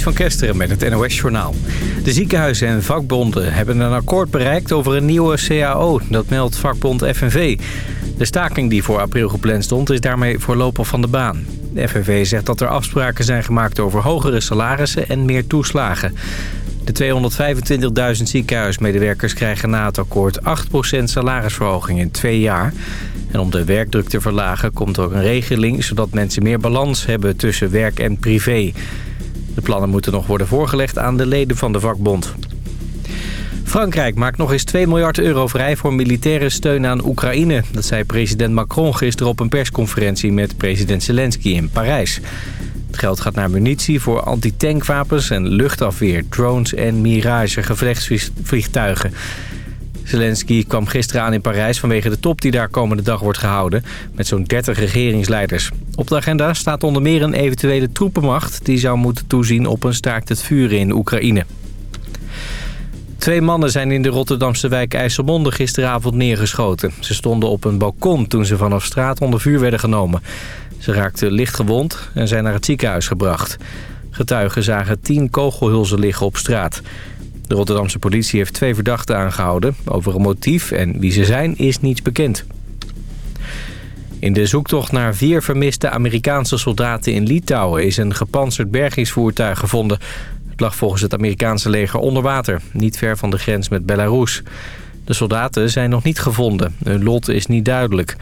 Van Kesteren met het NOS-journaal. De ziekenhuizen en vakbonden hebben een akkoord bereikt over een nieuwe CAO. Dat meldt vakbond FNV. De staking die voor april gepland stond is daarmee voorlopig van de baan. De FNV zegt dat er afspraken zijn gemaakt over hogere salarissen en meer toeslagen. De 225.000 ziekenhuismedewerkers krijgen na het akkoord 8% salarisverhoging in twee jaar. En om de werkdruk te verlagen komt ook een regeling... zodat mensen meer balans hebben tussen werk en privé. De plannen moeten nog worden voorgelegd aan de leden van de vakbond. Frankrijk maakt nog eens 2 miljard euro vrij voor militaire steun aan Oekraïne. Dat zei president Macron gisteren op een persconferentie met president Zelensky in Parijs. Het geld gaat naar munitie voor antitankwapens en luchtafweer, drones en Mirage gevechtsvliegtuigen. Zelensky kwam gisteren aan in Parijs vanwege de top die daar komende dag wordt gehouden... met zo'n 30 regeringsleiders. Op de agenda staat onder meer een eventuele troepenmacht... die zou moeten toezien op een staakt het vuren in Oekraïne. Twee mannen zijn in de Rotterdamse wijk IJsselmonde gisteravond neergeschoten. Ze stonden op een balkon toen ze vanaf straat onder vuur werden genomen. Ze raakten licht gewond en zijn naar het ziekenhuis gebracht. Getuigen zagen tien kogelhulzen liggen op straat. De Rotterdamse politie heeft twee verdachten aangehouden. Over een motief en wie ze zijn is niets bekend. In de zoektocht naar vier vermiste Amerikaanse soldaten in Litouwen... is een gepantserd bergingsvoertuig gevonden. Het lag volgens het Amerikaanse leger onder water, niet ver van de grens met Belarus. De soldaten zijn nog niet gevonden. Hun lot is niet duidelijk.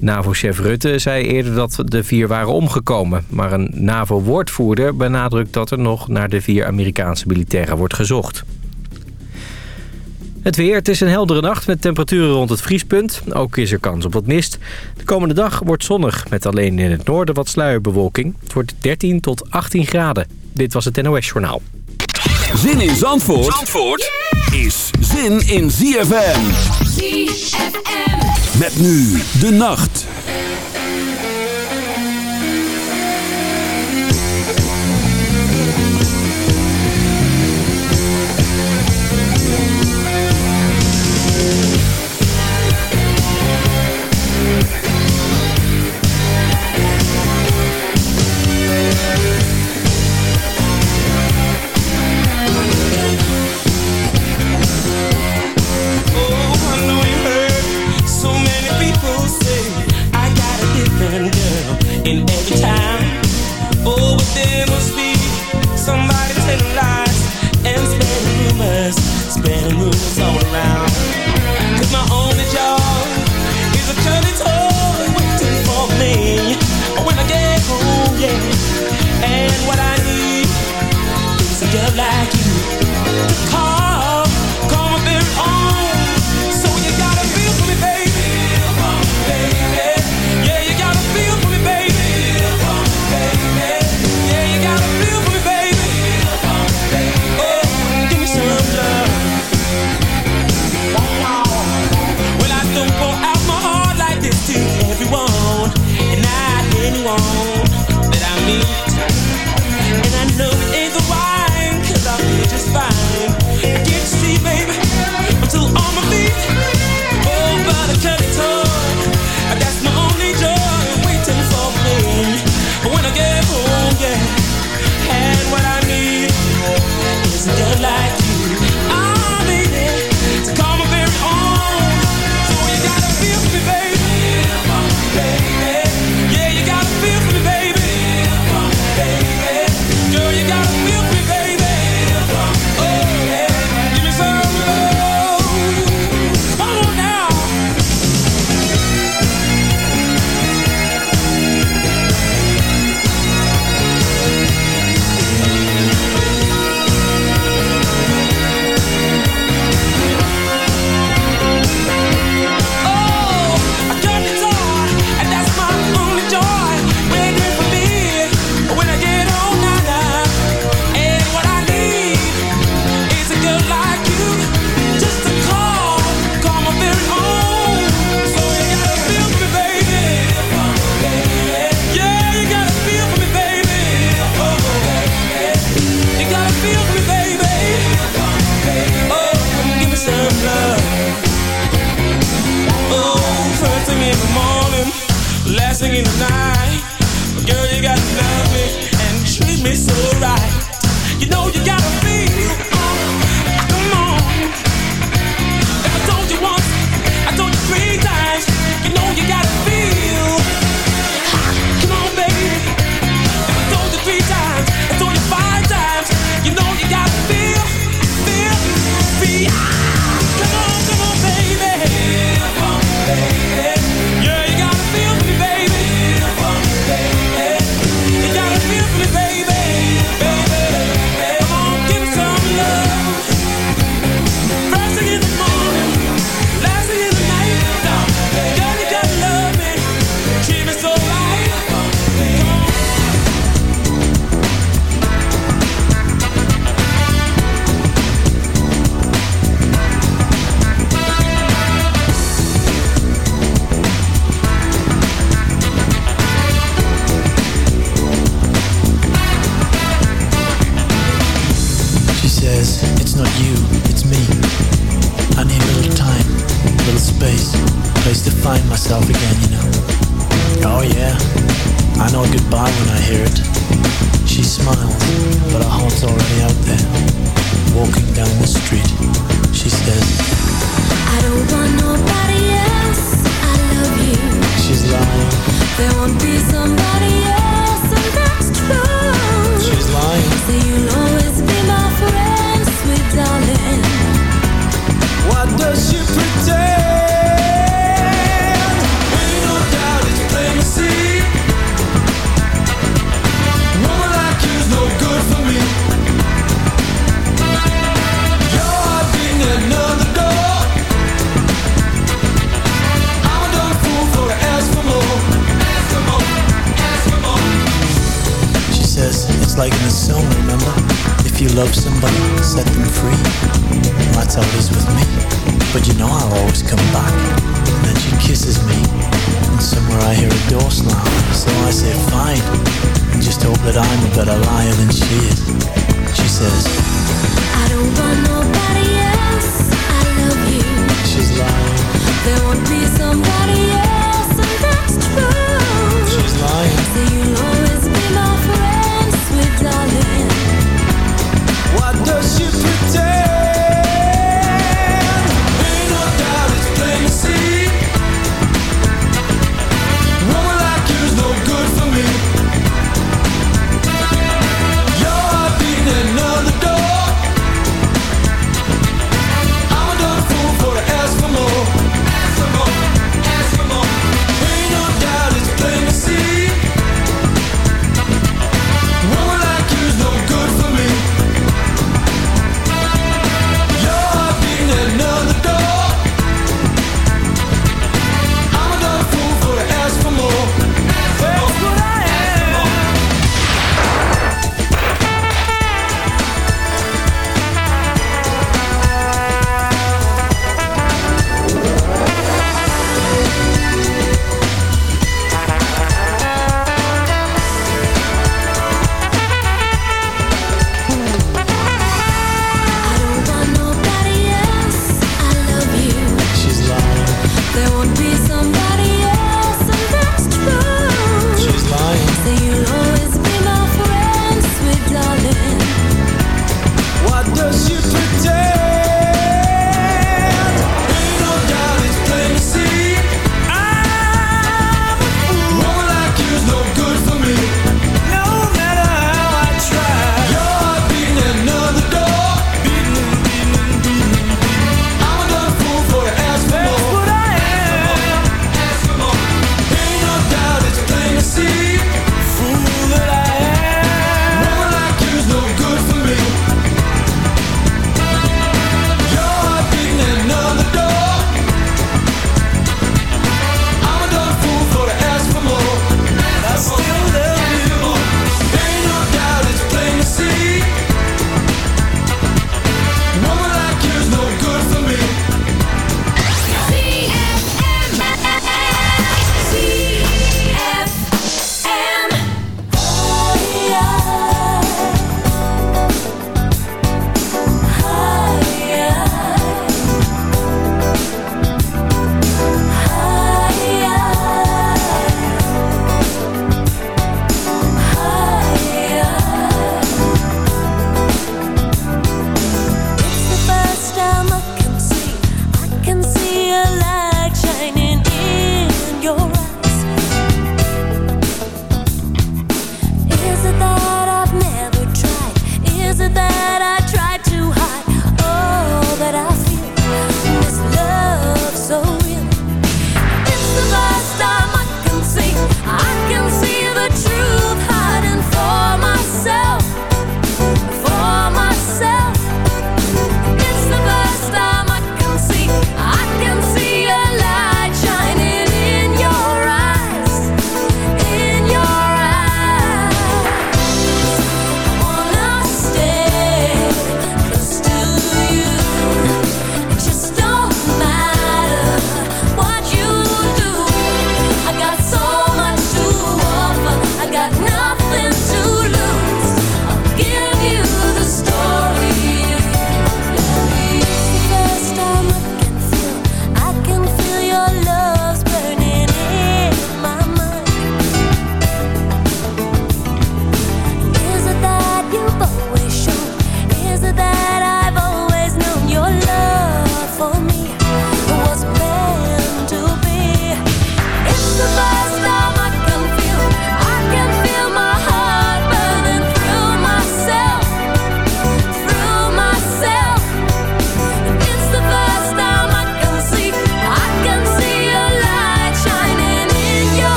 NAVO-chef Rutte zei eerder dat de vier waren omgekomen. Maar een NAVO-woordvoerder benadrukt dat er nog naar de vier Amerikaanse militairen wordt gezocht. Het weer, het is een heldere nacht met temperaturen rond het vriespunt. Ook is er kans op wat mist. De komende dag wordt zonnig met alleen in het noorden wat sluierbewolking. Het wordt 13 tot 18 graden. Dit was het NOS Journaal. Zin in Zandvoort, Zandvoort is zin in ZFM. ZFM. Met nu de nacht.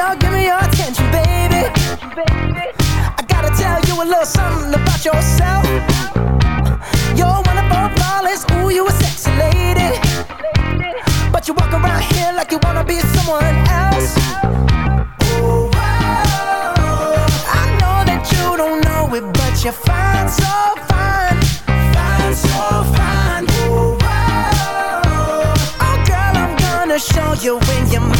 your, give me your attention, baby. I gotta tell you a little something about yourself. You're wonderful, flawless, ooh, you a sexy lady. But you walk around here like you wanna be someone else. Ooh, oh, I know that you don't know it, but you're fine, so fine, fine, so fine. Ooh, oh, oh, girl, I'm gonna show you when you're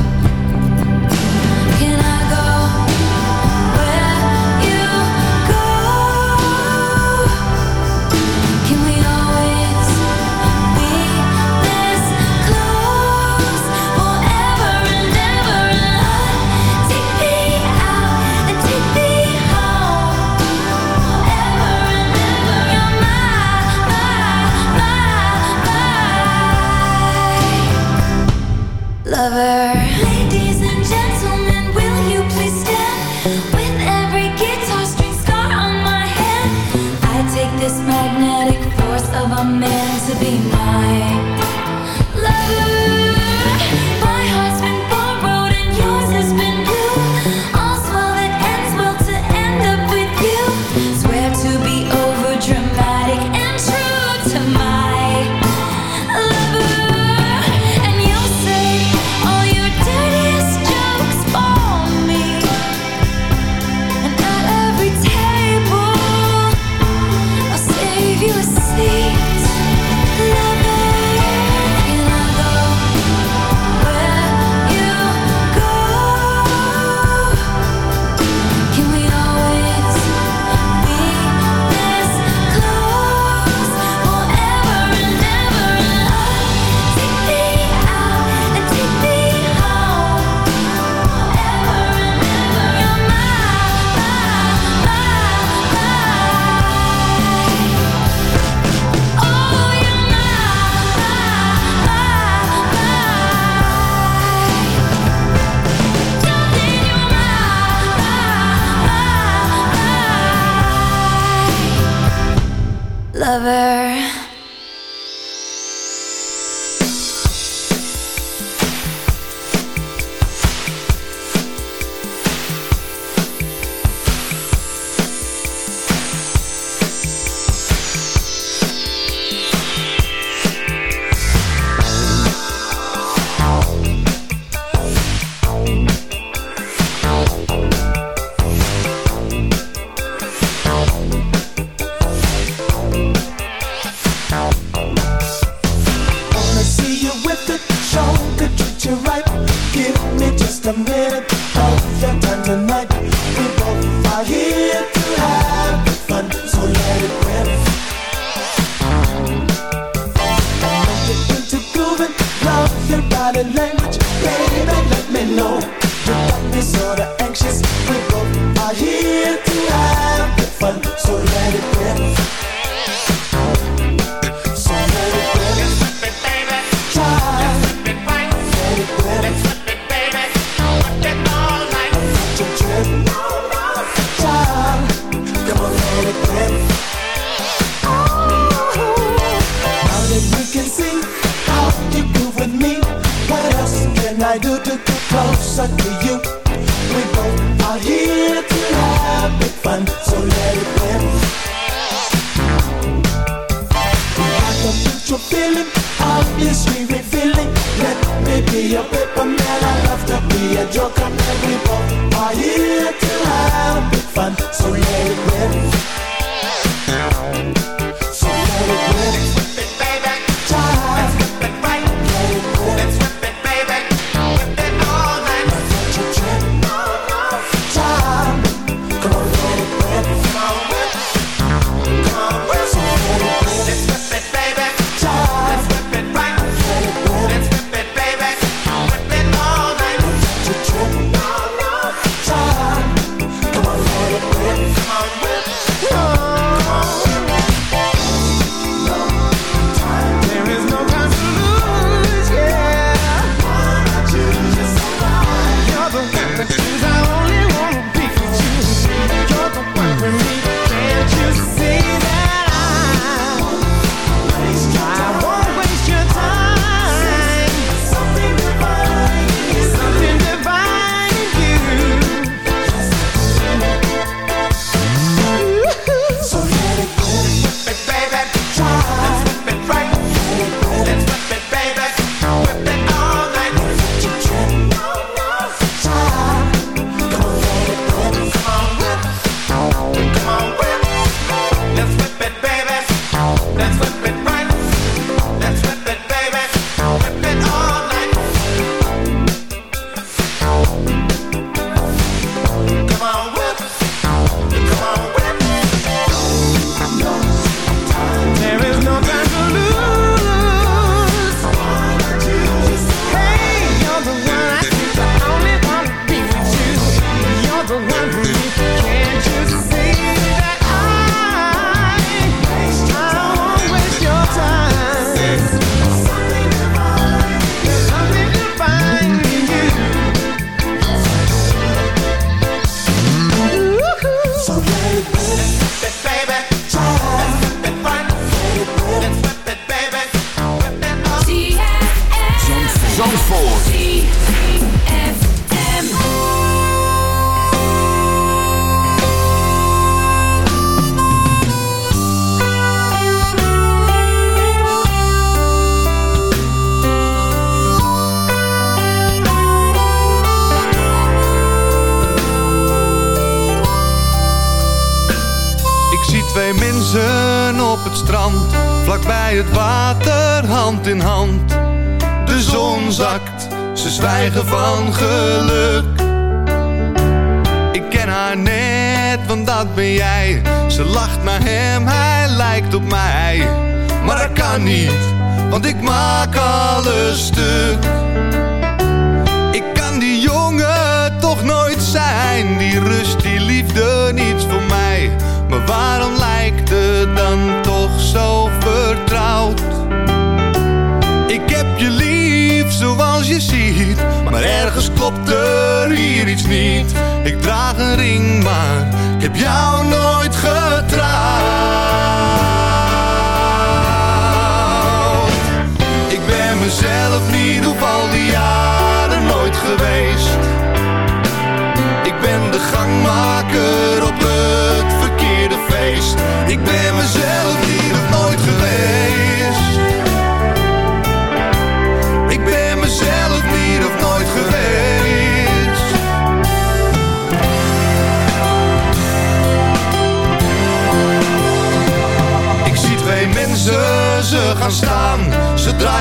lover. can I do to get closer to you? We both are here to have big fun, so let it win. I got a mutual feeling, obviously revealing. Let me be your paper man, I love to be a joker man. We both are here to have big fun, so let it win. So let it win.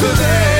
today.